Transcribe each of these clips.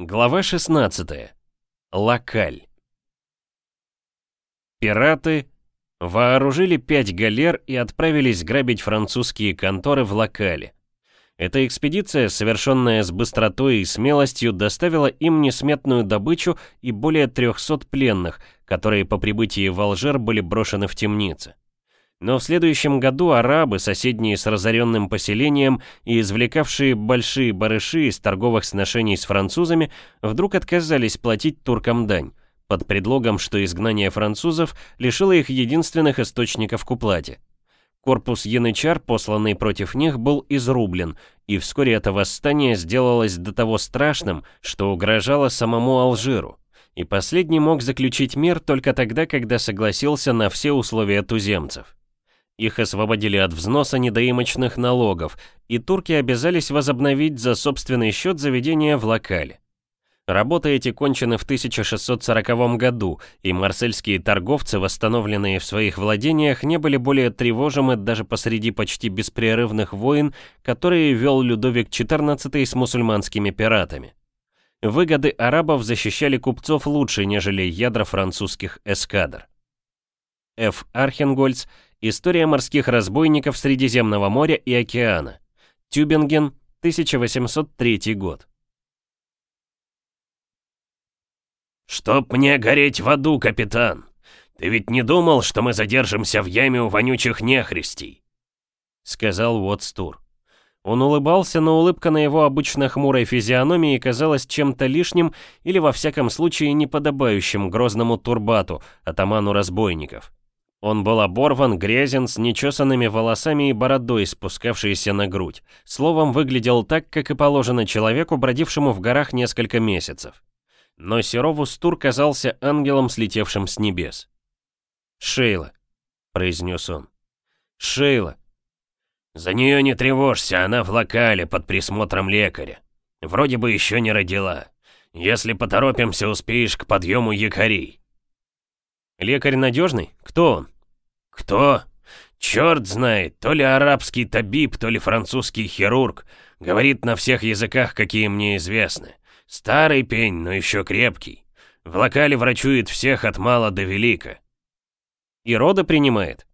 Глава 16. Локаль. Пираты вооружили пять галер и отправились грабить французские конторы в Локале. Эта экспедиция, совершенная с быстротой и смелостью, доставила им несметную добычу и более 300 пленных, которые по прибытии в Алжир были брошены в темницы. Но в следующем году арабы, соседние с разоренным поселением и извлекавшие большие барыши из торговых сношений с французами, вдруг отказались платить туркам дань, под предлогом, что изгнание французов лишило их единственных источников к уплате. Корпус янычар, посланный против них, был изрублен, и вскоре это восстание сделалось до того страшным, что угрожало самому Алжиру. И последний мог заключить мир только тогда, когда согласился на все условия туземцев. Их освободили от взноса недоимочных налогов, и турки обязались возобновить за собственный счет заведения в локале. Работы эти кончены в 1640 году, и марсельские торговцы, восстановленные в своих владениях, не были более тревожимы даже посреди почти беспрерывных войн, которые вел Людовик XIV с мусульманскими пиратами. Выгоды арабов защищали купцов лучше, нежели ядра французских эскадр. Ф. Архенгольц История морских разбойников Средиземного моря и океана. Тюбинген, 1803 год. «Чтоб мне гореть в аду, капитан! Ты ведь не думал, что мы задержимся в яме у вонючих нехристей?» Сказал Уотстур. Он улыбался, но улыбка на его обычно хмурой физиономии казалась чем-то лишним или во всяком случае неподобающим грозному турбату, атаману разбойников. Он был оборван, грязен, с нечесанными волосами и бородой, спускавшейся на грудь. Словом, выглядел так, как и положено человеку, бродившему в горах несколько месяцев. Но Серову Стур казался ангелом, слетевшим с небес. «Шейла», — произнес он. «Шейла». «За нее не тревожься, она в локале под присмотром лекаря. Вроде бы еще не родила. Если поторопимся, успеешь к подъему якорей». Лекарь надежный? Кто он? Кто? Черт знает, то ли арабский табиб, то ли французский хирург. Говорит на всех языках, какие мне известны. Старый пень, но еще крепкий. В локале врачует всех от мала до велика. И рода принимает?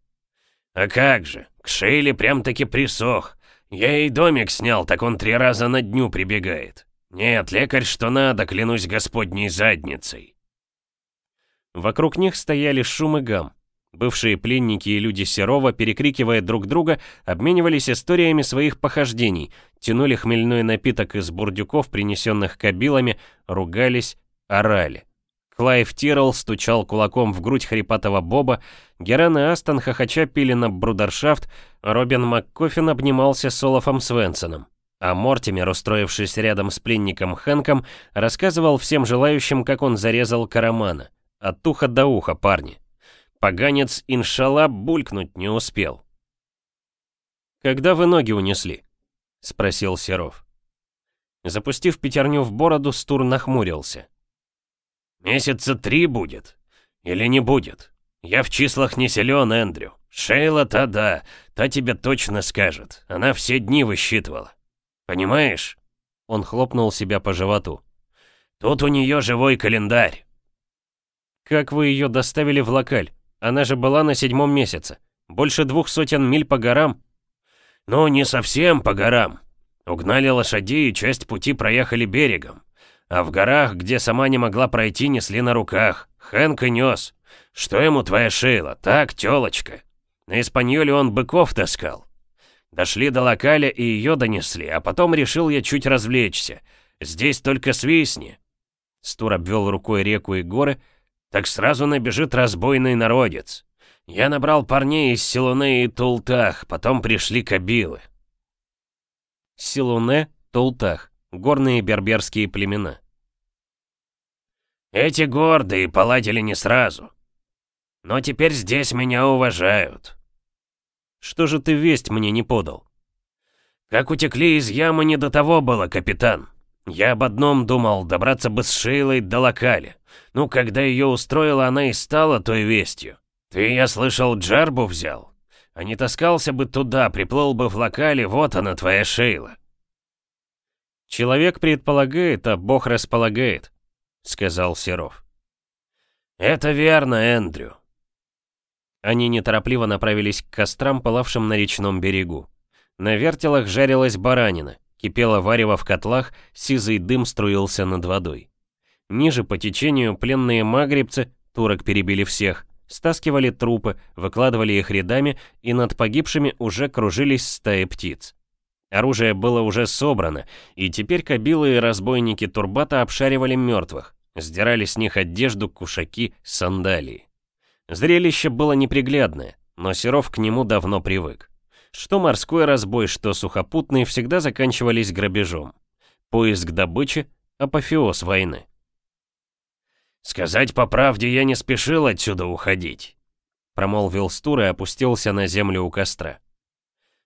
А как же, к Шейле прям-таки присох. Я ей домик снял, так он три раза на дню прибегает. Нет, лекарь что надо, клянусь господней задницей. Вокруг них стояли шум и гам. Бывшие пленники и люди Серова, перекрикивая друг друга, обменивались историями своих похождений, тянули хмельной напиток из бурдюков, принесенных кабилами, ругались, орали. Клайв Тирл стучал кулаком в грудь хрипатого Боба, Геран и Астон хохоча пили на брудершафт, Робин МакКоффин обнимался с Олафом Свенсоном. А Мортимер, устроившись рядом с пленником Хэнком, рассказывал всем желающим, как он зарезал Карамана. От уха до уха, парни. Поганец, иншалла, булькнуть не успел. «Когда вы ноги унесли?» — спросил Серов. Запустив пятерню в бороду, Стур нахмурился. «Месяца три будет. Или не будет. Я в числах не силен, Эндрю. Шейла-то да, та тебе точно скажет. Она все дни высчитывала. Понимаешь?» Он хлопнул себя по животу. «Тут у нее живой календарь. «Как вы ее доставили в локаль? Она же была на седьмом месяце. Больше двух сотен миль по горам». «Ну, не совсем по горам. Угнали лошадей и часть пути проехали берегом. А в горах, где сама не могла пройти, несли на руках. Хэнк и нес. Что ему твоя Шейла? Так, тёлочка. На Испаньоле он быков таскал. Дошли до локаля и ее донесли, а потом решил я чуть развлечься. Здесь только свистни». Стур обвел рукой реку и горы, так сразу набежит разбойный народец. Я набрал парней из Силуне и Тултах, потом пришли кабилы. Силуне, Тултах, горные берберские племена. Эти гордые поладили не сразу. Но теперь здесь меня уважают. Что же ты весть мне не подал? Как утекли из ямы, не до того было, капитан. Я об одном думал, добраться бы с Шейлой до локали. Ну, когда ее устроила, она и стала той вестью. Ты, я слышал, Джарбу взял. А не таскался бы туда, приплыл бы в локале, вот она, твоя Шейла. «Человек предполагает, а Бог располагает», — сказал Серов. «Это верно, Эндрю». Они неторопливо направились к кострам, пылавшим на речном берегу. На вертелах жарилась баранина, кипело варево в котлах, сизый дым струился над водой. Ниже по течению пленные магребцы, турок перебили всех, стаскивали трупы, выкладывали их рядами, и над погибшими уже кружились стаи птиц. Оружие было уже собрано, и теперь кабилы и разбойники Турбата обшаривали мертвых, сдирали с них одежду, кушаки, сандалии. Зрелище было неприглядное, но Серов к нему давно привык. Что морской разбой, что сухопутный всегда заканчивались грабежом. Поиск добычи — апофеоз войны. «Сказать по правде, я не спешил отсюда уходить», — промолвил Стур и опустился на землю у костра.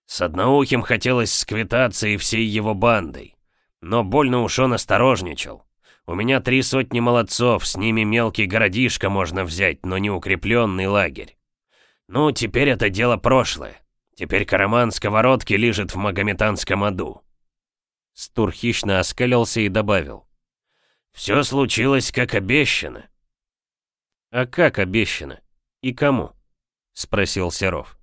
С одноухим хотелось сквитаться и всей его бандой. Но больно уж он осторожничал. У меня три сотни молодцов, с ними мелкий городишко можно взять, но не укрепленный лагерь. Ну, теперь это дело прошлое. Теперь караман сковородки лежит в магометанском аду. Стур хищно оскалился и добавил. Все случилось, как обещано. А как обещано? И кому? Спросил Серов.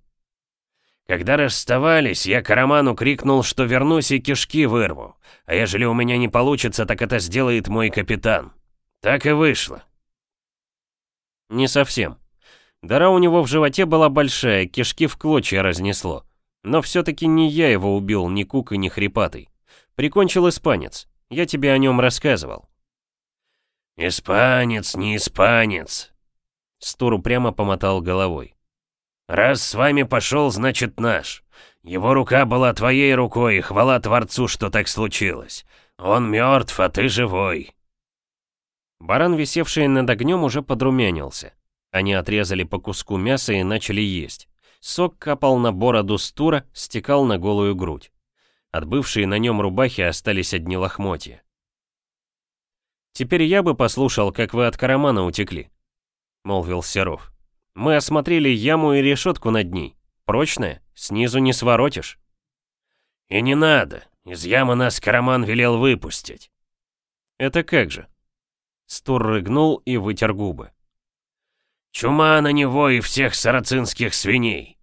Когда расставались, я Караману крикнул, что вернусь и кишки вырву. А ежели у меня не получится, так это сделает мой капитан. Так и вышло. Не совсем. Дыра у него в животе была большая, кишки в клочья разнесло. Но все-таки не я его убил, ни Кук и ни Хрипатый. Прикончил испанец. Я тебе о нем рассказывал. «Испанец, не испанец!» Стуру прямо помотал головой. «Раз с вами пошел, значит наш. Его рука была твоей рукой, и хвала Творцу, что так случилось. Он мертв, а ты живой». Баран, висевший над огнем, уже подрумянился. Они отрезали по куску мяса и начали есть. Сок капал на бороду стура, стекал на голую грудь. От бывшей на нем рубахи остались одни лохмотья. «Теперь я бы послушал, как вы от Карамана утекли», — молвил Серов. Мы осмотрели яму и решетку над ней. Прочная, снизу не своротишь. И не надо. Из ямы нас Караман велел выпустить. Это как же? Стур рыгнул и вытер губы. Чума на него и всех сарацинских свиней.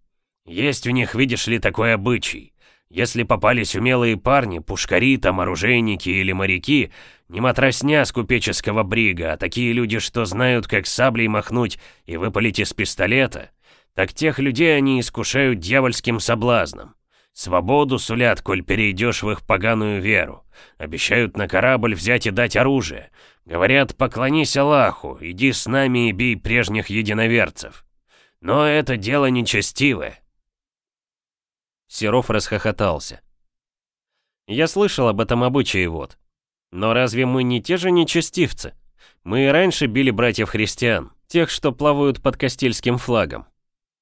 Есть у них, видишь ли, такой обычай. Если попались умелые парни, пушкари, там оружейники или моряки, не матросня с купеческого брига, а такие люди, что знают, как саблей махнуть и выпалить из пистолета, так тех людей они искушают дьявольским соблазном. Свободу сулят, коль перейдешь в их поганую веру. Обещают на корабль взять и дать оружие. Говорят, поклонись Аллаху, иди с нами и бей прежних единоверцев. Но это дело нечестивое. Серов расхохотался. «Я слышал об этом обычае вот. Но разве мы не те же нечестивцы? Мы и раньше били братьев-христиан, тех, что плавают под Кастильским флагом.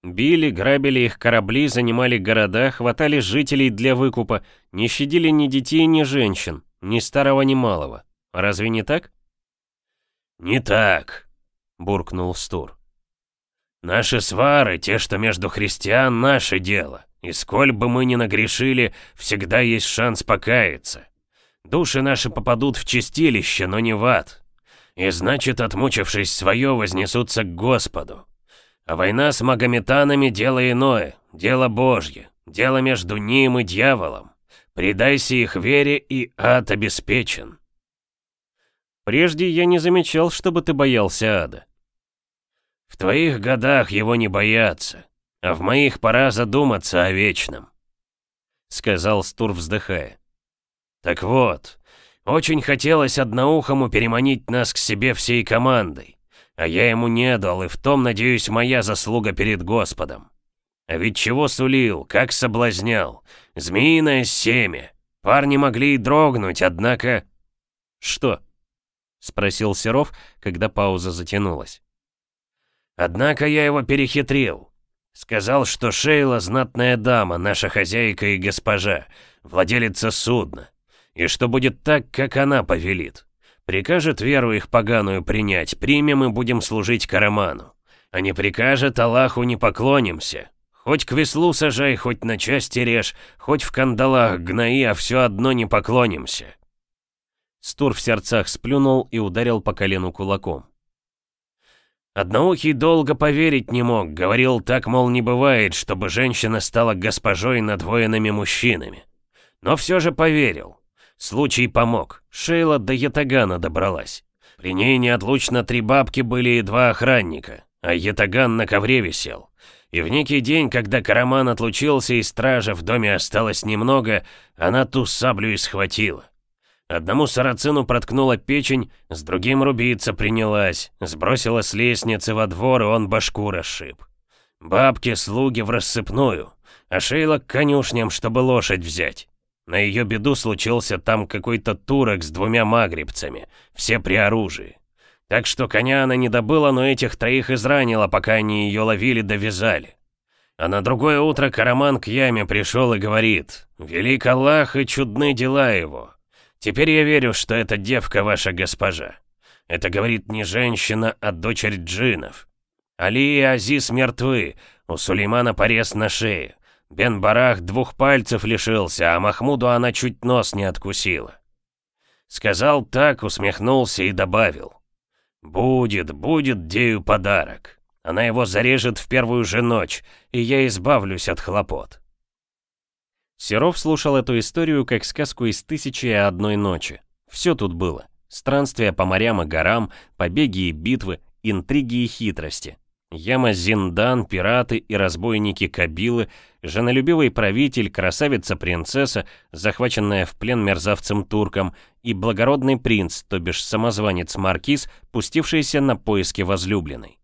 Били, грабили их корабли, занимали города, хватали жителей для выкупа, не щадили ни детей, ни женщин, ни старого, ни малого. Разве не так?» «Не так», — буркнул Стур. «Наши свары, те, что между христиан, наше дело. И сколь бы мы ни нагрешили, всегда есть шанс покаяться. Души наши попадут в чистилище, но не в ад. И значит, отмучившись свое, вознесутся к Господу. А война с магометанами — дело иное, дело Божье, дело между ним и дьяволом. Предайся их вере, и ад обеспечен. Прежде я не замечал, чтобы ты боялся ада. В твоих годах его не боятся. А в моих пора задуматься о вечном», — сказал Стур, вздыхая. «Так вот, очень хотелось одноухому переманить нас к себе всей командой, а я ему не дал, и в том, надеюсь, моя заслуга перед Господом. А ведь чего сулил, как соблазнял, змеиное семя. Парни могли и дрогнуть, однако...» «Что?» — спросил Серов, когда пауза затянулась. «Однако я его перехитрил. Сказал, что Шейла знатная дама, наша хозяйка и госпожа, владелица судна, и что будет так, как она повелит. Прикажет веру их поганую принять, примем и будем служить Караману. А не прикажет, Аллаху не поклонимся. Хоть к веслу сажай, хоть на части режь, хоть в кандалах гнои, а все одно не поклонимся. Стур в сердцах сплюнул и ударил по колену кулаком. Одноухий долго поверить не мог, говорил так, мол, не бывает, чтобы женщина стала госпожой над воинами мужчинами. Но все же поверил. Случай помог, Шейла до Ятагана добралась. При ней неотлучно три бабки были и два охранника, а Ятаган на ковре висел. И в некий день, когда Караман отлучился и стража в доме осталось немного, она ту саблю и схватила. Одному сарацину проткнула печень, с другим рубиться принялась, сбросила с лестницы во двор, и он башку расшиб. Бабки, слуги в рассыпную, а Шейла к конюшням, чтобы лошадь взять. На ее беду случился там какой-то турок с двумя магрибцами, все при оружии. Так что коня она не добыла, но этих троих изранила, пока они ее ловили довязали. А на другое утро Караман к яме пришел и говорит, «Велик Аллах и чудны дела его. Теперь я верю, что эта девка ваша госпожа. Это говорит не женщина, а дочерь джинов. Али и Азиз мертвы, у Сулеймана порез на шее. Бен Барах двух пальцев лишился, а Махмуду она чуть нос не откусила. Сказал так, усмехнулся и добавил. «Будет, будет Дею подарок. Она его зарежет в первую же ночь, и я избавлюсь от хлопот». Серов слушал эту историю как сказку из «Тысячи и одной ночи». Все тут было. Странствия по морям и горам, побеги и битвы, интриги и хитрости. Яма Зиндан, пираты и разбойники Кабилы, женолюбивый правитель, красавица-принцесса, захваченная в плен мерзавцем-турком, и благородный принц, то бишь самозванец-маркиз, пустившийся на поиски возлюбленной.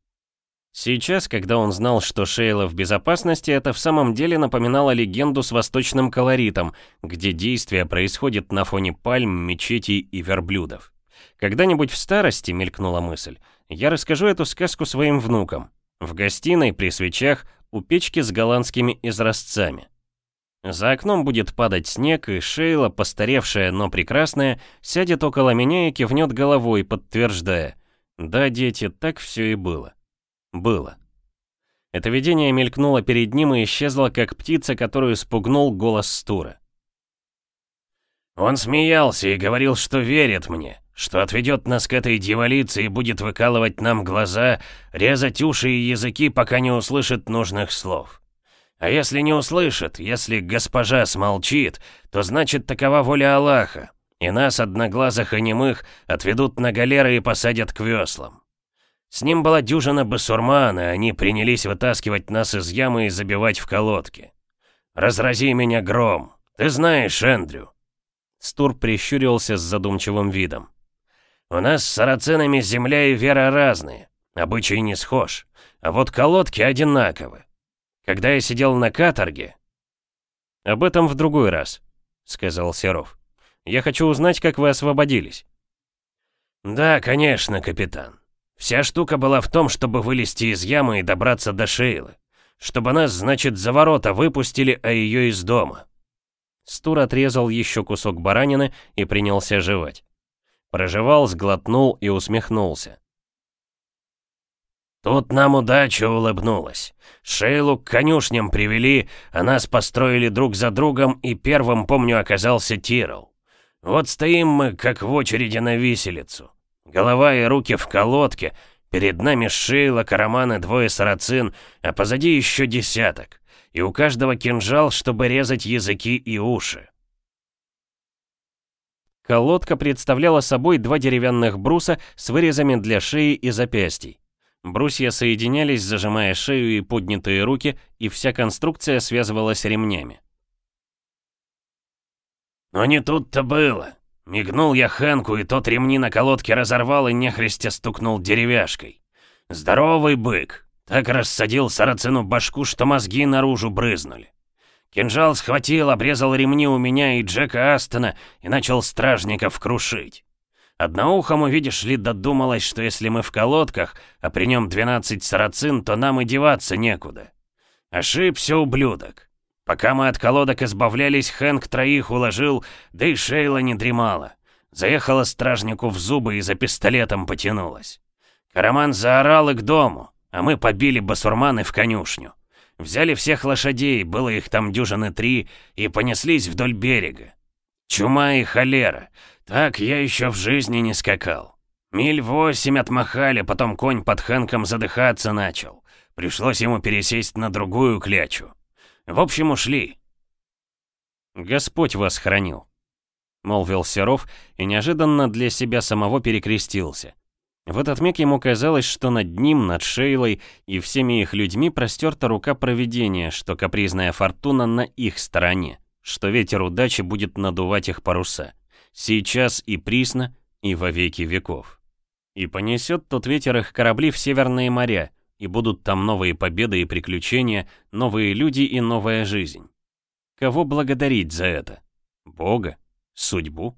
Сейчас, когда он знал, что Шейла в безопасности, это в самом деле напоминало легенду с восточным колоритом, где действие происходит на фоне пальм, мечетей и верблюдов. Когда-нибудь в старости, мелькнула мысль, я расскажу эту сказку своим внукам. В гостиной, при свечах, у печки с голландскими изразцами. За окном будет падать снег, и Шейла, постаревшая, но прекрасная, сядет около меня и кивнет головой, подтверждая. Да, дети, так все и было. Было. Это видение мелькнуло перед ним и исчезло, как птица, которую спугнул голос Стура. Он смеялся и говорил, что верит мне, что отведет нас к этой дьяволице и будет выкалывать нам глаза, резать уши и языки, пока не услышит нужных слов. А если не услышит, если госпожа смолчит, то значит такова воля Аллаха, и нас, одноглазых и немых, отведут на галеры и посадят к веслам. С ним была дюжина басурман, и они принялись вытаскивать нас из ямы и забивать в колодки. «Разрази меня гром! Ты знаешь, Эндрю!» Стур прищурился с задумчивым видом. «У нас с сарацинами земля и вера разные, обычай не схож, а вот колодки одинаковы. Когда я сидел на каторге...» «Об этом в другой раз», — сказал Серов. «Я хочу узнать, как вы освободились». «Да, конечно, капитан. Вся штука была в том, чтобы вылезти из ямы и добраться до Шейлы. Чтобы нас, значит, за ворота выпустили, а ее из дома. Стур отрезал еще кусок баранины и принялся жевать. Прожевал, сглотнул и усмехнулся. Тут нам удача улыбнулась. Шейлу к конюшням привели, а нас построили друг за другом, и первым, помню, оказался Тирл. Вот стоим мы, как в очереди на виселицу. Голова и руки в колодке. Перед нами Шейла, Караман и двое сарацин, а позади еще десяток. И у каждого кинжал, чтобы резать языки и уши. Колодка представляла собой два деревянных бруса с вырезами для шеи и запястий. Брусья соединялись, зажимая шею и поднятые руки, и вся конструкция связывалась ремнями. «Но не тут-то было. Мигнул я Хэнку, и тот ремни на колодке разорвал и нехристя стукнул деревяшкой. Здоровый бык. Так рассадил сарацину башку, что мозги наружу брызнули. Кинжал схватил, обрезал ремни у меня и Джека Астона и начал стражников крушить. Одноухому, видишь ли, додумалось, что если мы в колодках, а при нем 12 сарацин, то нам и деваться некуда. Ошибся, ублюдок. Пока мы от колодок избавлялись, Хэнк троих уложил, да и Шейла не дремала. Заехала стражнику в зубы и за пистолетом потянулась. Караман заорал и к дому, а мы побили басурманы в конюшню. Взяли всех лошадей, было их там дюжины три, и понеслись вдоль берега. Чума и холера. «Так я еще в жизни не скакал. Миль восемь отмахали, потом конь под Хэнком задыхаться начал. Пришлось ему пересесть на другую клячу. В общем, ушли». «Господь вас хранил», — молвил Серов и неожиданно для себя самого перекрестился. В этот миг ему казалось, что над ним, над Шейлой и всеми их людьми простерта рука провидения, что капризная фортуна на их стороне, что ветер удачи будет надувать их паруса. Сейчас и присно, и во веки веков. И понесет тот ветер их корабли в северные моря, и будут там новые победы и приключения, новые люди и новая жизнь. Кого благодарить за это? Бога? Судьбу?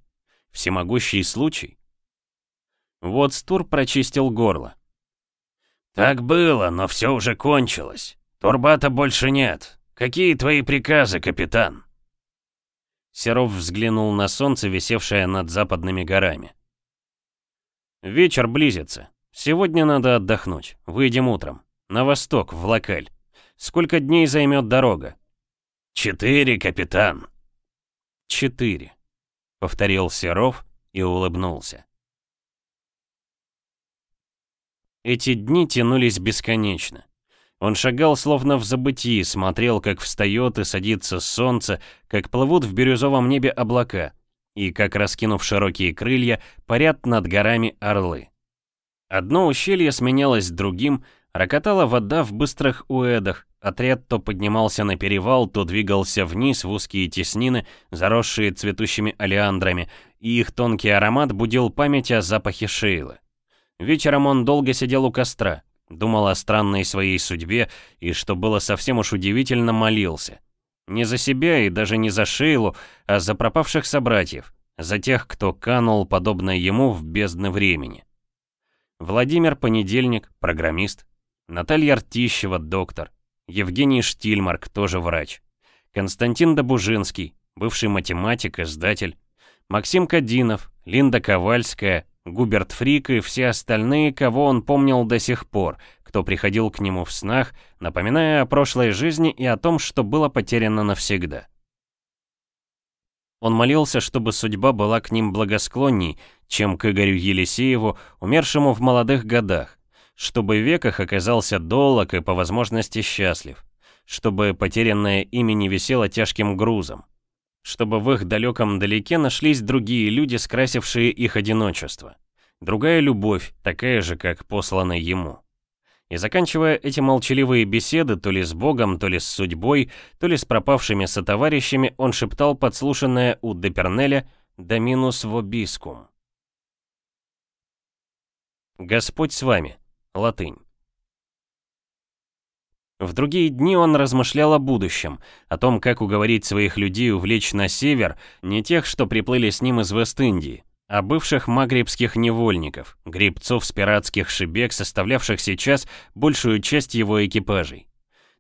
Всемогущий случай? Вот Стур прочистил горло. «Так было, но все уже кончилось. Турбата больше нет. Какие твои приказы, капитан?» Серов взглянул на солнце, висевшее над западными горами. «Вечер близится. Сегодня надо отдохнуть. Выйдем утром. На восток, в локаль. Сколько дней займет дорога?» «Четыре, капитан». «Четыре», — повторил Серов и улыбнулся. Эти дни тянулись бесконечно. Он шагал словно в забытии, смотрел, как встает и садится солнце, как плывут в бирюзовом небе облака, и как, раскинув широкие крылья, парят над горами орлы. Одно ущелье сменялось другим, рокотала вода в быстрых уэдах, отряд то поднимался на перевал, то двигался вниз в узкие теснины, заросшие цветущими олеандрами, и их тонкий аромат будил память о запахе Шейлы. Вечером он долго сидел у костра, думал о странной своей судьбе и, что было совсем уж удивительно, молился. Не за себя и даже не за Шейлу, а за пропавших собратьев, за тех, кто канул, подобно ему, в бездны времени. Владимир Понедельник, программист, Наталья Ртищева, доктор, Евгений Штильмарк, тоже врач, Константин Добужинский, бывший математик, издатель, Максим Кадинов, Линда Ковальская, Губерт Фрик и все остальные, кого он помнил до сих пор, кто приходил к нему в снах, напоминая о прошлой жизни и о том, что было потеряно навсегда. Он молился, чтобы судьба была к ним благосклонней, чем к Игорю Елисееву, умершему в молодых годах, чтобы век их оказался долог и по возможности счастлив, чтобы потерянное имя не висело тяжким грузом чтобы в их далеком далеке нашлись другие люди, скрасившие их одиночество. Другая любовь, такая же, как послана ему. И заканчивая эти молчаливые беседы то ли с Богом, то ли с судьбой, то ли с пропавшими сотоварищами, он шептал подслушанное у Депернеля «Доминус вобискум». «Господь с вами» — латынь. В другие дни он размышлял о будущем, о том, как уговорить своих людей увлечь на север не тех, что приплыли с ним из Вест-Индии, а бывших магрибских невольников, грибцов с пиратских шибек, составлявших сейчас большую часть его экипажей.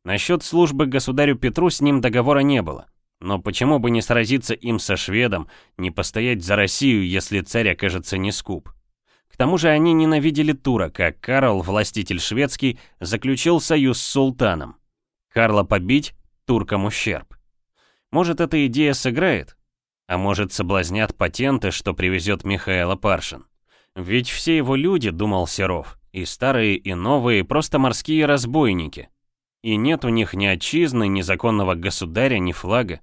Насчет службы государю Петру с ним договора не было. Но почему бы не сразиться им со шведом, не постоять за Россию, если царь окажется не скуп? Тому же они ненавидели Тура, как Карл, властитель шведский, заключил союз с султаном. Карла побить, туркам ущерб. Может, эта идея сыграет? А может, соблазнят патенты, что привезет Михаила Паршин? Ведь все его люди, думал Серов, и старые, и новые, просто морские разбойники. И нет у них ни отчизны, ни законного государя, ни флага.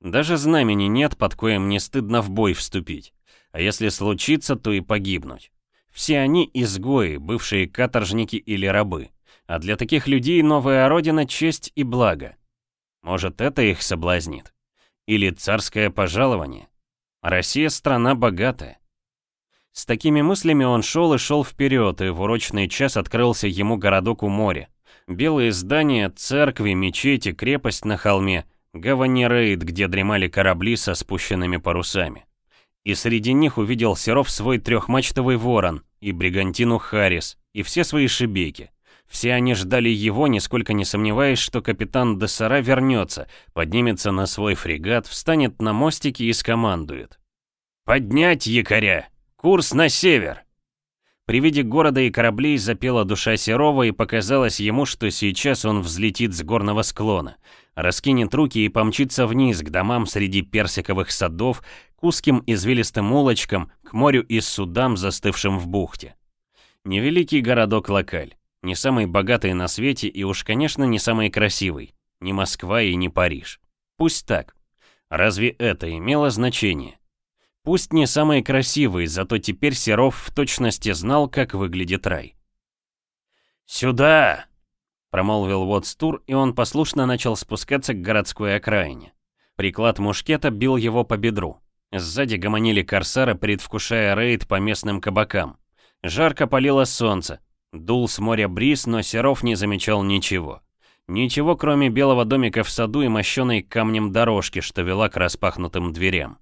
Даже знамени нет, под коем не стыдно в бой вступить. А если случится, то и погибнуть. Все они изгои, бывшие каторжники или рабы. А для таких людей новая родина — честь и благо. Может, это их соблазнит? Или царское пожалование? Россия — страна богатая. С такими мыслями он шел и шел вперед, и в урочный час открылся ему городок у моря. Белые здания, церкви, мечети, крепость на холме, гавани Рейд, где дремали корабли со спущенными парусами. И среди них увидел Серов свой трехмачтовый ворон, и бригантину Харрис, и все свои шибейки. Все они ждали его, нисколько не сомневаясь, что капитан Дессара вернется, поднимется на свой фрегат, встанет на мостике и скомандует. «Поднять якоря! Курс на север!» При виде города и кораблей запела душа Серова и показалось ему, что сейчас он взлетит с горного склона, раскинет руки и помчится вниз к домам среди персиковых садов, узким извилистым улочкам, к морю и судам, застывшим в бухте. Невеликий городок Локаль, не самый богатый на свете и уж, конечно, не самый красивый, не Москва и не Париж. Пусть так. Разве это имело значение? Пусть не самый красивый, зато теперь Серов в точности знал, как выглядит рай. «Сюда!» — промолвил Уотстур, и он послушно начал спускаться к городской окраине. Приклад мушкета бил его по бедру. Сзади гомонили корсары, предвкушая рейд по местным кабакам. Жарко палило солнце. Дул с моря бриз, но Серов не замечал ничего. Ничего, кроме белого домика в саду и мощеной камнем дорожки, что вела к распахнутым дверям.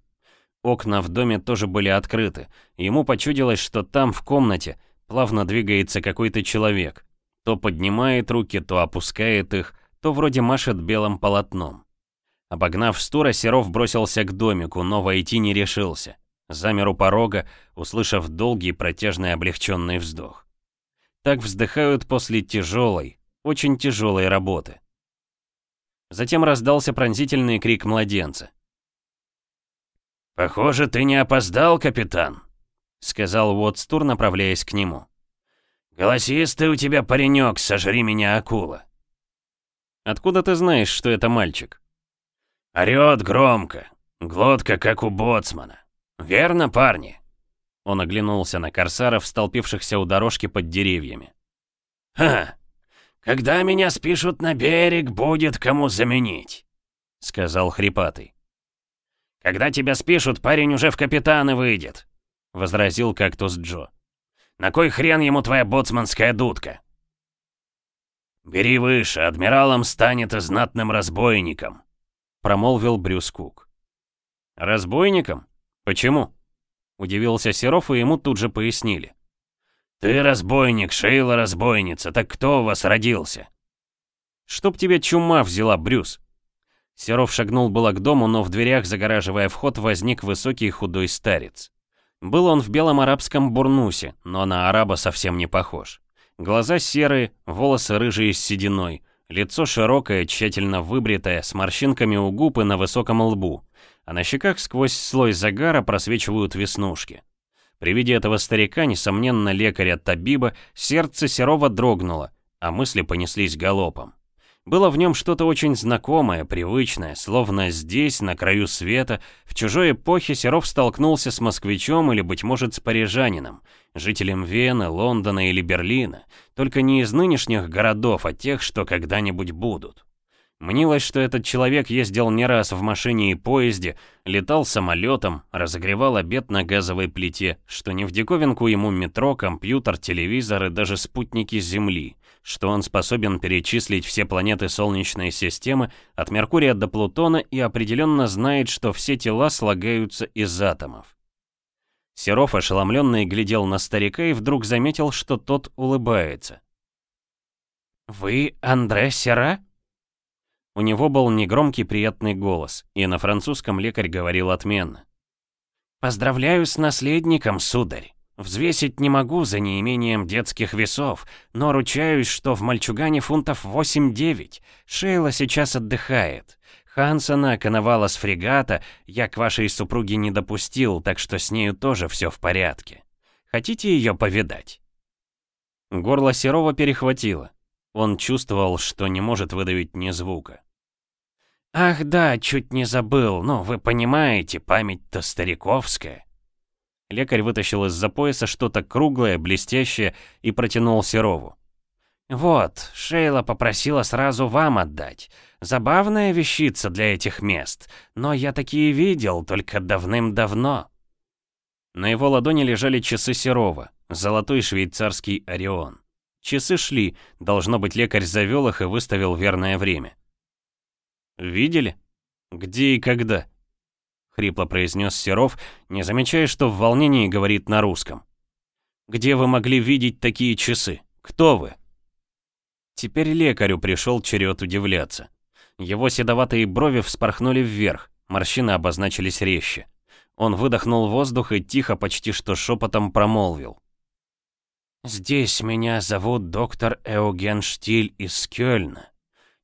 Окна в доме тоже были открыты. Ему почудилось, что там, в комнате, плавно двигается какой-то человек. То поднимает руки, то опускает их, то вроде машет белым полотном. Обогнав Стура, Серов бросился к домику, но войти не решился. Замер у порога, услышав долгий протяжный облегченный вздох. Так вздыхают после тяжелой, очень тяжелой работы. Затем раздался пронзительный крик младенца. «Похоже, ты не опоздал, капитан», — сказал Уотстур, направляясь к нему. «Голосистый у тебя паренек, сожри меня, акула». «Откуда ты знаешь, что это мальчик?» Орёт громко. Глотка, как у боцмана. Верно, парни?» Он оглянулся на корсаров, столпившихся у дорожки под деревьями. «Ха! Когда меня спишут на берег, будет кому заменить», — сказал хрипатый. «Когда тебя спишут, парень уже в капитаны выйдет», — возразил кактус Джо. «На кой хрен ему твоя боцманская дудка?» «Бери выше, адмиралом станет и знатным разбойником», промолвил Брюс Кук. «Разбойником? Почему?» Удивился Серов, и ему тут же пояснили. «Ты разбойник, Шейла разбойница, так кто у вас родился?» «Чтоб тебе чума взяла, Брюс!» Серов шагнул было к дому, но в дверях, загораживая вход, возник высокий худой старец. Был он в белом арабском бурнусе, но на араба совсем не похож. Глаза серые, волосы рыжие с сединой, Лицо широкое, тщательно выбритое, с морщинками у губ и на высоком лбу, а на щеках сквозь слой загара просвечивают веснушки. При виде этого старика, несомненно, лекаря Табиба, сердце Серова дрогнуло, а мысли понеслись галопом. Было в нем что-то очень знакомое, привычное, словно здесь, на краю света, в чужой эпохе Серов столкнулся с москвичом или, быть может, с парижанином, жителем Вены, Лондона или Берлина, только не из нынешних городов, а тех, что когда-нибудь будут. Мнилось, что этот человек ездил не раз в машине и поезде, летал самолетом, разогревал обед на газовой плите, что не в диковинку ему метро, компьютер, телевизор и даже спутники Земли, что он способен перечислить все планеты Солнечной системы от Меркурия до Плутона и определенно знает, что все тела слагаются из атомов. Серов, ошеломленный, глядел на старика и вдруг заметил, что тот улыбается. «Вы Андре Сера?» У него был негромкий приятный голос, и на французском лекарь говорил отменно. «Поздравляю с наследником, сударь. Взвесить не могу за неимением детских весов, но ручаюсь, что в мальчугане фунтов 8-9. Шейла сейчас отдыхает. Хансона, коновала с фрегата, я к вашей супруге не допустил, так что с нею тоже все в порядке. Хотите ее повидать?» Горло Серова перехватило. Он чувствовал, что не может выдавить ни звука. «Ах да, чуть не забыл, но вы понимаете, память-то стариковская». Лекарь вытащил из-за пояса что-то круглое, блестящее и протянул Серову. «Вот, Шейла попросила сразу вам отдать. Забавная вещица для этих мест, но я такие видел, только давным-давно». На его ладони лежали часы Серова, золотой швейцарский Орион. Часы шли, должно быть, лекарь завел их и выставил верное время. «Видели? Где и когда?» — хрипло произнес Серов, не замечая, что в волнении говорит на русском. «Где вы могли видеть такие часы? Кто вы?» Теперь лекарю пришел черед удивляться. Его седоватые брови вспорхнули вверх, морщины обозначились резче. Он выдохнул воздух и тихо, почти что шепотом промолвил. «Здесь меня зовут доктор Эуген Штиль из Кёльна.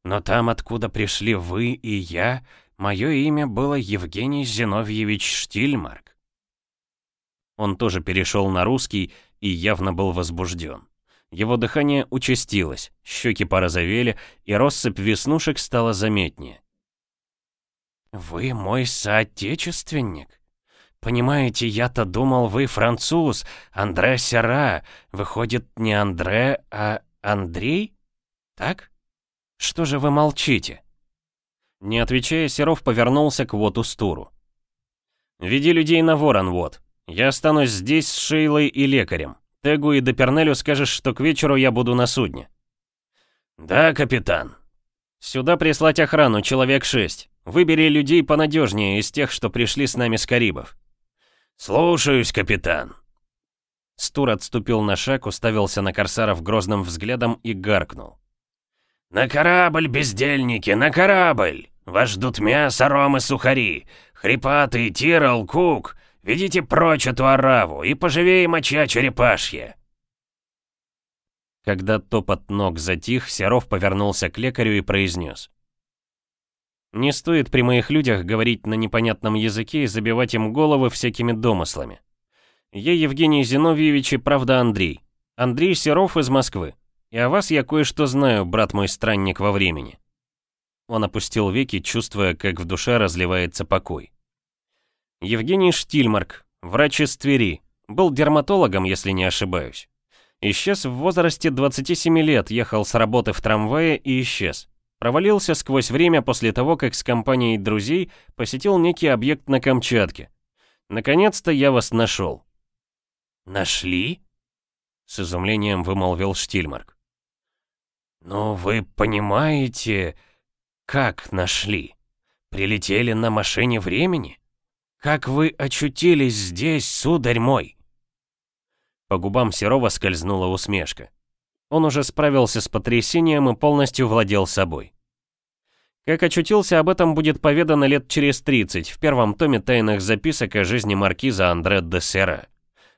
Но там, откуда пришли вы и я, Мое имя было Евгений Зиновьевич Штильмарк. Он тоже перешел на русский и явно был возбужден. Его дыхание участилось, щеки порозовели, и россыпь веснушек стала заметнее. «Вы мой соотечественник? Понимаете, я-то думал, вы француз, Андре Сера. Выходит, не Андре, а Андрей? Так? Что же вы молчите?» Не отвечая, Серов повернулся к Воту Стуру. «Веди людей на ворон, вот. Я останусь здесь с Шейлой и лекарем. Тегу и Депернелю скажешь, что к вечеру я буду на судне». «Да, капитан». «Сюда прислать охрану, человек шесть. Выбери людей понадежнее из тех, что пришли с нами с Карибов». «Слушаюсь, капитан». Стур отступил на шаг, уставился на Корсаров грозным взглядом и гаркнул. «На корабль, бездельники, на корабль! Вас ждут мясо, ром и сухари, хрипатый, тирол, кук. Ведите прочь эту ораву и поживее моча черепашья!» Когда топот ног затих, Серов повернулся к лекарю и произнес. «Не стоит при моих людях говорить на непонятном языке и забивать им головы всякими домыслами. Я Евгений Зиновьевич и правда Андрей. Андрей Серов из Москвы. И о вас я кое-что знаю, брат мой странник во времени». Он опустил веки, чувствуя, как в душе разливается покой. Евгений Штильмарк, врач из Твери, был дерматологом, если не ошибаюсь. Исчез в возрасте 27 лет, ехал с работы в трамвае и исчез. Провалился сквозь время после того, как с компанией друзей посетил некий объект на Камчатке. Наконец-то я вас нашел. «Нашли?» С изумлением вымолвил Штильмарк. «Но вы понимаете, как нашли? Прилетели на машине времени?» «Как вы очутились здесь, сударь мой?» По губам Серова скользнула усмешка. Он уже справился с потрясением и полностью владел собой. Как очутился, об этом будет поведано лет через 30 в первом томе тайных записок о жизни маркиза Андре де Сера.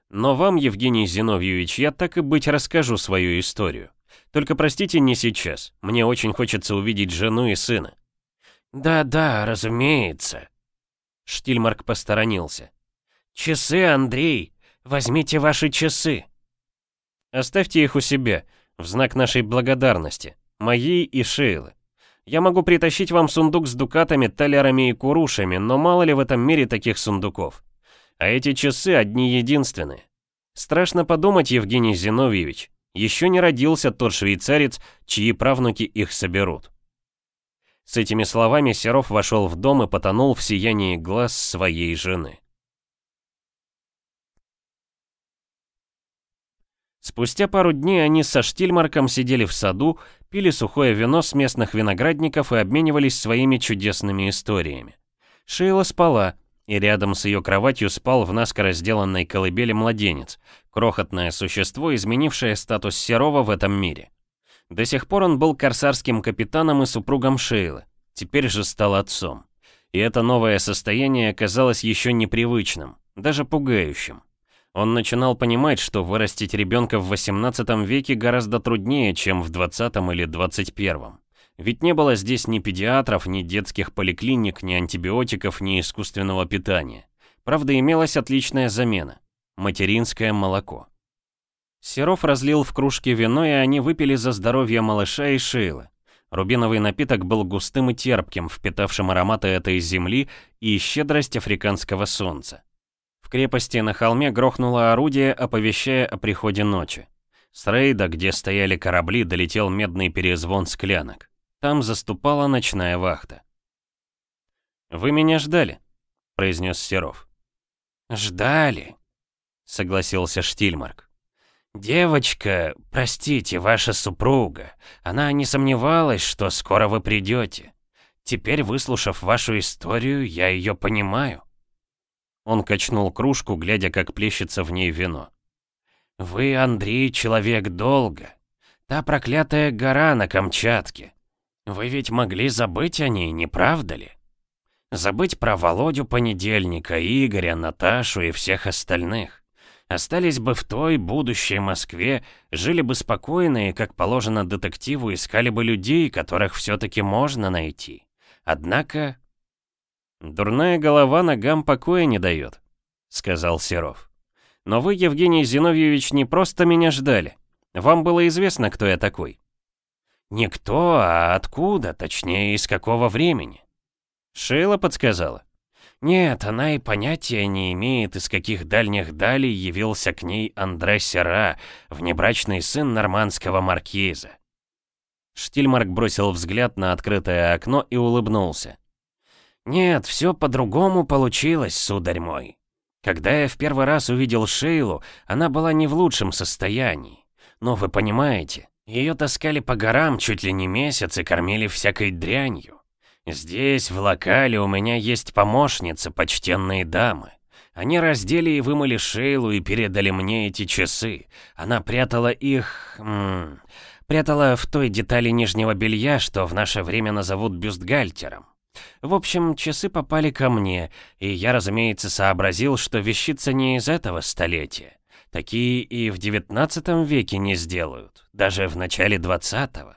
Но вам, Евгений Зиновьевич, я так и быть расскажу свою историю. Только простите, не сейчас. Мне очень хочется увидеть жену и сына. «Да-да, разумеется», Штильмарк посторонился. «Часы, Андрей! Возьмите ваши часы!» «Оставьте их у себя, в знак нашей благодарности, моей и Шейлы. Я могу притащить вам сундук с дукатами, талерами и курушами, но мало ли в этом мире таких сундуков. А эти часы одни единственные. Страшно подумать, Евгений Зиновьевич, еще не родился тот швейцарец, чьи правнуки их соберут. С этими словами Серов вошел в дом и потонул в сиянии глаз своей жены. Спустя пару дней они со Штильмарком сидели в саду, пили сухое вино с местных виноградников и обменивались своими чудесными историями. Шейла спала, и рядом с ее кроватью спал в наскоро сделанной колыбели младенец, крохотное существо, изменившее статус Серова в этом мире. До сих пор он был корсарским капитаном и супругом Шейлы, теперь же стал отцом. И это новое состояние оказалось еще непривычным, даже пугающим. Он начинал понимать, что вырастить ребенка в 18 веке гораздо труднее, чем в 20 или 21. Ведь не было здесь ни педиатров, ни детских поликлиник, ни антибиотиков, ни искусственного питания. Правда, имелась отличная замена – материнское молоко. Серов разлил в кружке вино, и они выпили за здоровье малыша и Шейлы. Рубиновый напиток был густым и терпким, впитавшим ароматы этой земли и щедрость африканского солнца. В крепости на холме грохнуло орудие, оповещая о приходе ночи. С рейда, где стояли корабли, долетел медный перезвон склянок. Там заступала ночная вахта. «Вы меня ждали», — произнес Серов. «Ждали», — согласился Штильмарк. «Девочка, простите, ваша супруга, она не сомневалась, что скоро вы придете. Теперь, выслушав вашу историю, я ее понимаю». Он качнул кружку, глядя, как плещется в ней вино. «Вы, Андрей, человек долго. Та проклятая гора на Камчатке. Вы ведь могли забыть о ней, не правда ли? Забыть про Володю Понедельника, Игоря, Наташу и всех остальных. Остались бы в той будущей Москве, жили бы спокойно и, как положено детективу, искали бы людей, которых все-таки можно найти. Однако... «Дурная голова ногам покоя не дает», — сказал Серов. «Но вы, Евгений Зиновьевич, не просто меня ждали. Вам было известно, кто я такой?» «Никто, а откуда, точнее, из какого времени?» Шейла подсказала. Нет, она и понятия не имеет, из каких дальних далей явился к ней Андре Сера, внебрачный сын нормандского маркиза. Штильмарк бросил взгляд на открытое окно и улыбнулся. «Нет, все по-другому получилось, сударь мой. Когда я в первый раз увидел Шейлу, она была не в лучшем состоянии. Но вы понимаете, ее таскали по горам чуть ли не месяц и кормили всякой дрянью. Здесь, в локале, у меня есть помощницы, почтенные дамы. Они раздели и вымыли Шейлу и передали мне эти часы. Она прятала их... М -м, прятала в той детали нижнего белья, что в наше время назовут бюстгальтером. В общем, часы попали ко мне, и я, разумеется, сообразил, что вещица не из этого столетия. Такие и в девятнадцатом веке не сделают, даже в начале двадцатого.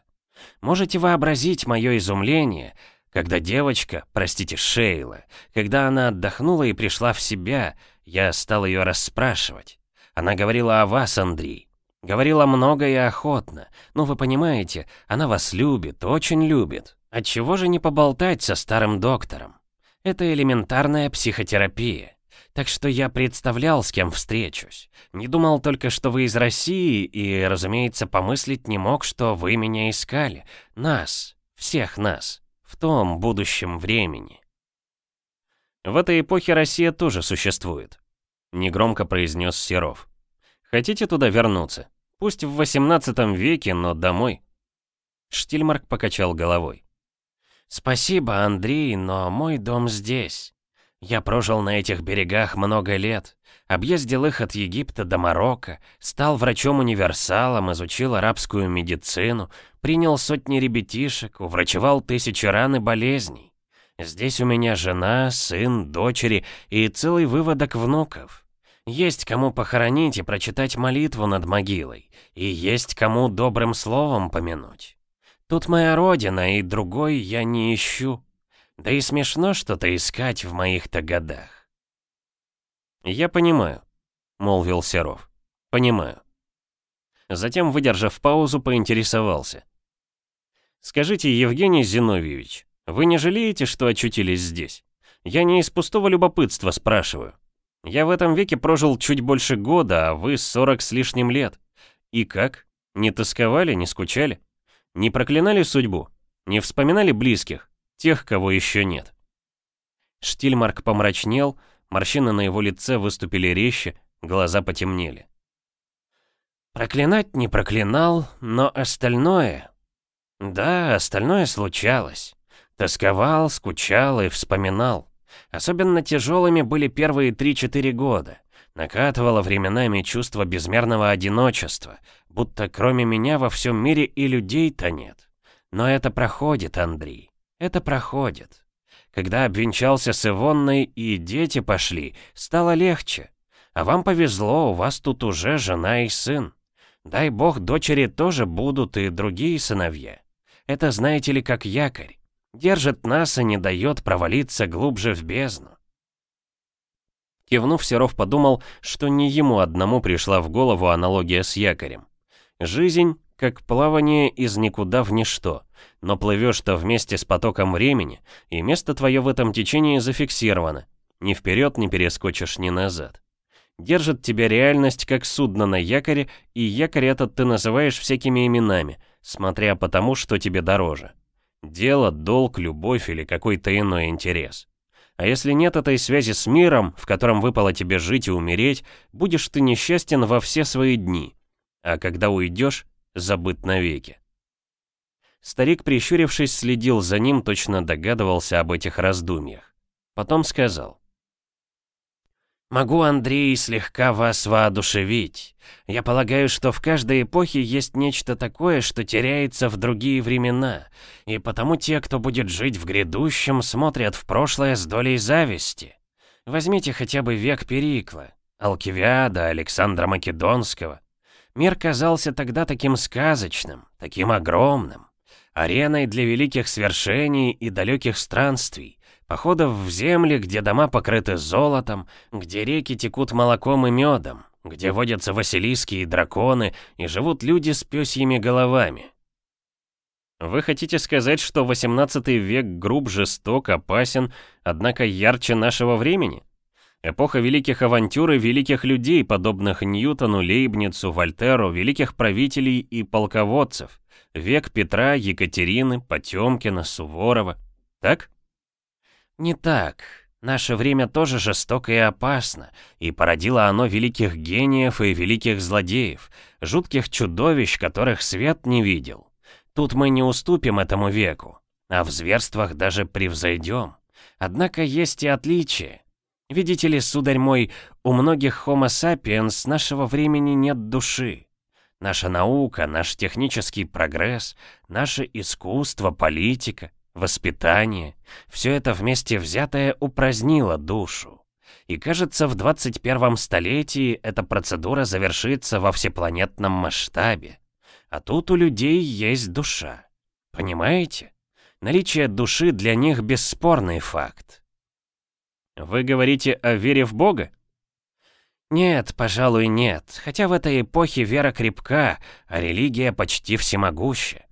Можете вообразить мое изумление, когда девочка, простите, Шейла, когда она отдохнула и пришла в себя, я стал ее расспрашивать. Она говорила о вас, Андрей. Говорила много и охотно. Ну, вы понимаете, она вас любит, очень любит. Отчего же не поболтать со старым доктором? Это элементарная психотерапия. Так что я представлял, с кем встречусь. Не думал только, что вы из России, и, разумеется, помыслить не мог, что вы меня искали. Нас. Всех нас в том будущем времени. В этой эпохе Россия тоже существует, негромко произнес Серов. Хотите туда вернуться? Пусть в 18 веке, но домой. Штильмарк покачал головой. «Спасибо, Андрей, но мой дом здесь. Я прожил на этих берегах много лет, объездил их от Египта до Марокко, стал врачом-универсалом, изучил арабскую медицину, принял сотни ребятишек, уврачевал тысячи ран и болезней. Здесь у меня жена, сын, дочери и целый выводок внуков. Есть кому похоронить и прочитать молитву над могилой, и есть кому добрым словом помянуть. Тут моя родина, и другой я не ищу. Да и смешно что-то искать в моих-то годах. «Я понимаю», — молвил Серов. «Понимаю». Затем, выдержав паузу, поинтересовался. «Скажите, Евгений Зиновьевич, вы не жалеете, что очутились здесь? Я не из пустого любопытства спрашиваю. Я в этом веке прожил чуть больше года, а вы 40 с лишним лет. И как? Не тосковали, не скучали? Не проклинали судьбу? Не вспоминали близких? Тех, кого еще нет?» Штильмарк помрачнел, Морщины на его лице выступили резче, глаза потемнели. Проклинать не проклинал, но остальное... Да, остальное случалось. Тосковал, скучал и вспоминал. Особенно тяжелыми были первые 3-4 года. Накатывало временами чувство безмерного одиночества, будто кроме меня во всем мире и людей-то нет. Но это проходит, Андрей. Это проходит. Когда обвенчался с Ивонной и дети пошли, стало легче. А вам повезло, у вас тут уже жена и сын. Дай бог, дочери тоже будут и другие сыновья. Это, знаете ли, как якорь. Держит нас и не дает провалиться глубже в бездну. Кивнув, Серов подумал, что не ему одному пришла в голову аналогия с якорем. Жизнь, как плавание из никуда в ничто, но плывешь-то вместе с потоком времени, и место твое в этом течении зафиксировано. Ни вперед не перескочишь, ни назад. Держит тебя реальность как судно на якоре, и якорь этот ты называешь всякими именами, смотря по тому, что тебе дороже. Дело, долг, любовь или какой-то иной интерес. А если нет этой связи с миром, в котором выпало тебе жить и умереть, будешь ты несчастен во все свои дни. А когда уйдешь, забыт навеки. Старик, прищурившись, следил за ним, точно догадывался об этих раздумьях. Потом сказал. «Могу, Андрей, слегка вас воодушевить. Я полагаю, что в каждой эпохе есть нечто такое, что теряется в другие времена, и потому те, кто будет жить в грядущем, смотрят в прошлое с долей зависти. Возьмите хотя бы век Перикла, Алкивиада, Александра Македонского. Мир казался тогда таким сказочным, таким огромным, ареной для великих свершений и далеких странствий, Походов в земли, где дома покрыты золотом, где реки текут молоком и медом, где водятся василиски и драконы, и живут люди с пёсьими головами. Вы хотите сказать, что 18 век груб, жесток, опасен, однако ярче нашего времени? Эпоха великих авантюр и великих людей, подобных Ньютону, Лейбницу, Вольтеру, великих правителей и полководцев. Век Петра, Екатерины, Потемкина, Суворова. Так? Не так. Наше время тоже жестоко и опасно, и породило оно великих гениев и великих злодеев, жутких чудовищ, которых свет не видел. Тут мы не уступим этому веку, а в зверствах даже превзойдем. Однако есть и отличия. Видите ли, сударь мой, у многих Homo sapiens нашего времени нет души. Наша наука, наш технический прогресс, наше искусство, политика — воспитание, все это вместе взятое упразднило душу. И кажется, в 21 столетии эта процедура завершится во всепланетном масштабе. А тут у людей есть душа. Понимаете? Наличие души для них бесспорный факт. Вы говорите о вере в Бога? Нет, пожалуй, нет. Хотя в этой эпохе вера крепка, а религия почти всемогуща.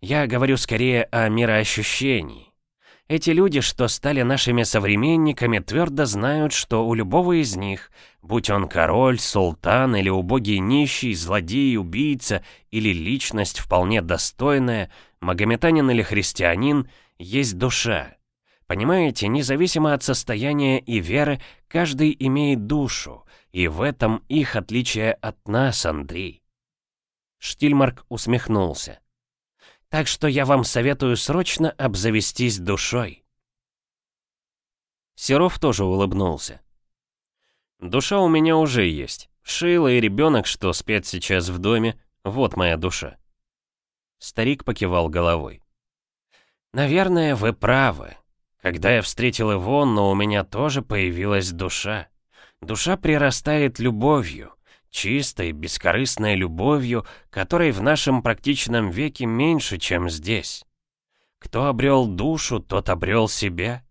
Я говорю скорее о мироощущении. Эти люди, что стали нашими современниками, твердо знают, что у любого из них, будь он король, султан или убогий нищий, злодей, убийца или личность вполне достойная, магометанин или христианин, есть душа. Понимаете, независимо от состояния и веры, каждый имеет душу, и в этом их отличие от нас, Андрей. Штильмарк усмехнулся. Так что я вам советую срочно обзавестись душой. Серов тоже улыбнулся. Душа у меня уже есть. Шейла и ребенок, что спят сейчас в доме, вот моя душа. Старик покивал головой. Наверное, вы правы. Когда я встретил Ивонну, у меня тоже появилась душа. Душа прирастает любовью, чистой, бескорыстной любовью, которой в нашем практичном веке меньше, чем здесь. Кто обрел душу, тот обрел себя.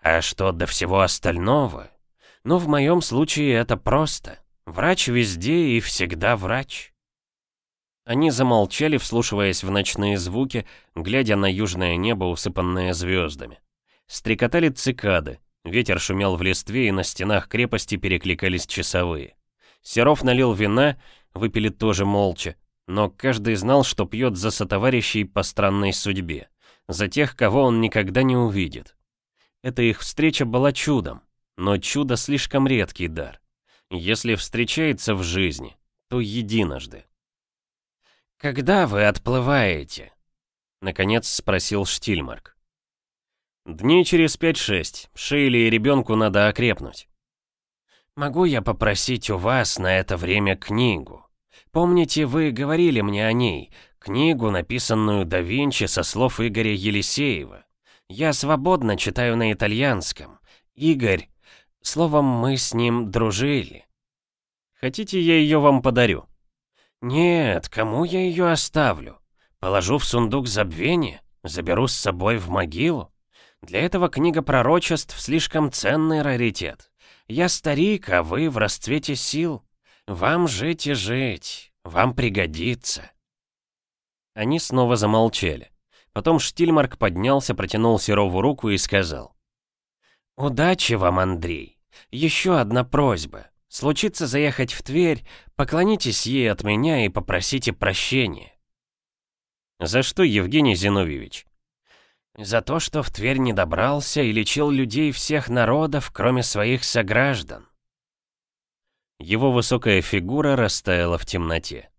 А что до всего остального? Ну, в моем случае это просто. Врач везде и всегда врач. Они замолчали, вслушиваясь в ночные звуки, глядя на южное небо, усыпанное звездами. Стрекотали цикады, ветер шумел в листве, и на стенах крепости перекликались часовые. Серов налил вина, выпили тоже молча, но каждый знал, что пьет за сотоварищей по странной судьбе, за тех, кого он никогда не увидит. Эта их встреча была чудом, но чудо слишком редкий дар. Если встречается в жизни, то единожды. «Когда вы отплываете?» — наконец спросил Штильмарк. «Дней через пять-шесть. Шейле и ребенку надо окрепнуть». Могу я попросить у вас на это время книгу? Помните, вы говорили мне о ней, книгу, написанную да Винчи со слов Игоря Елисеева. Я свободно читаю на итальянском. Игорь, словом, мы с ним дружили. Хотите, я ее вам подарю? Нет, кому я ее оставлю? Положу в сундук забвения? Заберу с собой в могилу? Для этого книга пророчеств слишком ценный раритет. Я старик, а вы в расцвете сил. Вам жить и жить. Вам пригодится. Они снова замолчали. Потом Штильмарк поднялся, протянул Серову руку и сказал. «Удачи вам, Андрей. Еще одна просьба. Случится заехать в Тверь, поклонитесь ей от меня и попросите прощения». «За что, Евгений Зиновьевич?» За то, что в Тверь не добрался и лечил людей всех народов, кроме своих сограждан. Его высокая фигура растаяла в темноте.